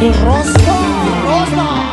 Rosa, Rosa.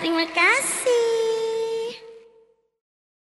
Terima kasih.